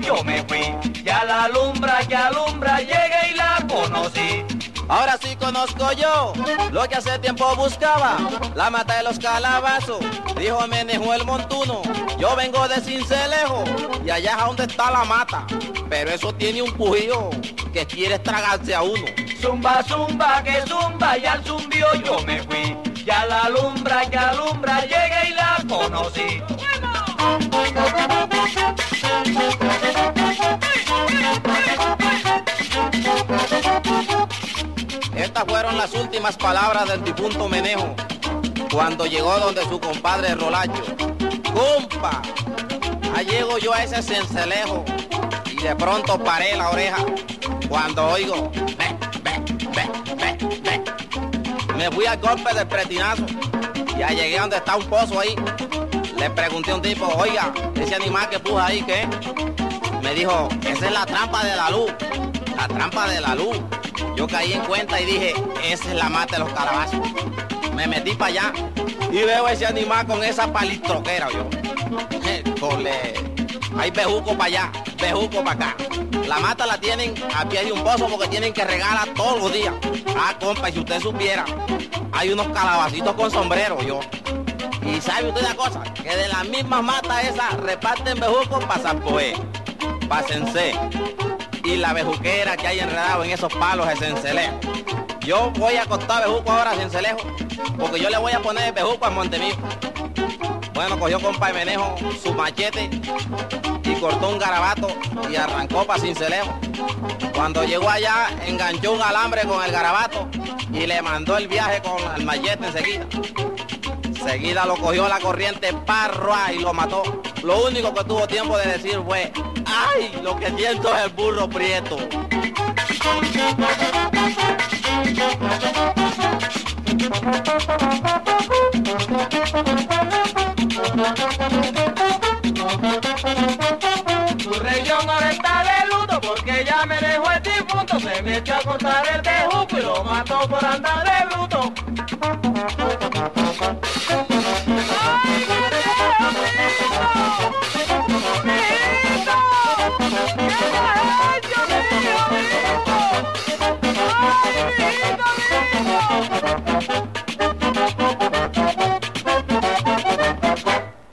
yo me fui. Ya la alumbra, que alumbra, llegué y la conocí. Ahora sí conozco yo lo que hace tiempo buscaba, la mata de los calabazos, dijo Menejo el Montuno. Yo vengo de Cincelejo y allá es donde está la mata, pero eso tiene un pujío que quiere tragarse a uno. Zumba, zumba, que zumba, y al zumbio las últimas palabras del difunto Menejo cuando llegó donde su compadre Rolacho. ¡Compa! Ahí llego yo a ese cincelejo y de pronto paré la oreja cuando oigo ve, ve, ve, ve. Me fui al golpe del pretinazo. Ya llegué donde está un pozo ahí. Le pregunté a un tipo, oiga, ese animal que puso ahí, ¿qué? Me dijo, esa es la trampa de la luz. La trampa de la luz. Yo caí en cuenta y dije, esa es la mata de los calabazos. Me metí para allá y veo ese animal con esa palistroquera, yo. Cole. Hay bejuco para allá, bejuco para acá. La mata la tienen a pie de un pozo porque tienen que regalar todos los días. Ah, compa, si usted supiera, hay unos calabacitos con sombrero, yo. Y sabe usted una cosa, que de las mismas matas esas reparten bejucos para Zampoé, para Sensé y la bejuquera que hay enredado en esos palos de Cencelejo. Yo voy a cortar bejuco ahora a Cencelejo, porque yo le voy a poner bejuco a Montemío. Bueno, cogió compa Menejo su machete y cortó un garabato y arrancó para Cincelejo. Cuando llegó allá, enganchó un alambre con el garabato y le mandó el viaje con el machete enseguida. Enseguida lo cogió la corriente parroa y lo mató. Lo único que tuvo tiempo de decir fue, ¡ay! Lo que siento es el burro prieto. Tu región ahora está de luto porque ya me dejó el difunto. Se me echó a cortar el bejuco y lo mató por andar de bruto.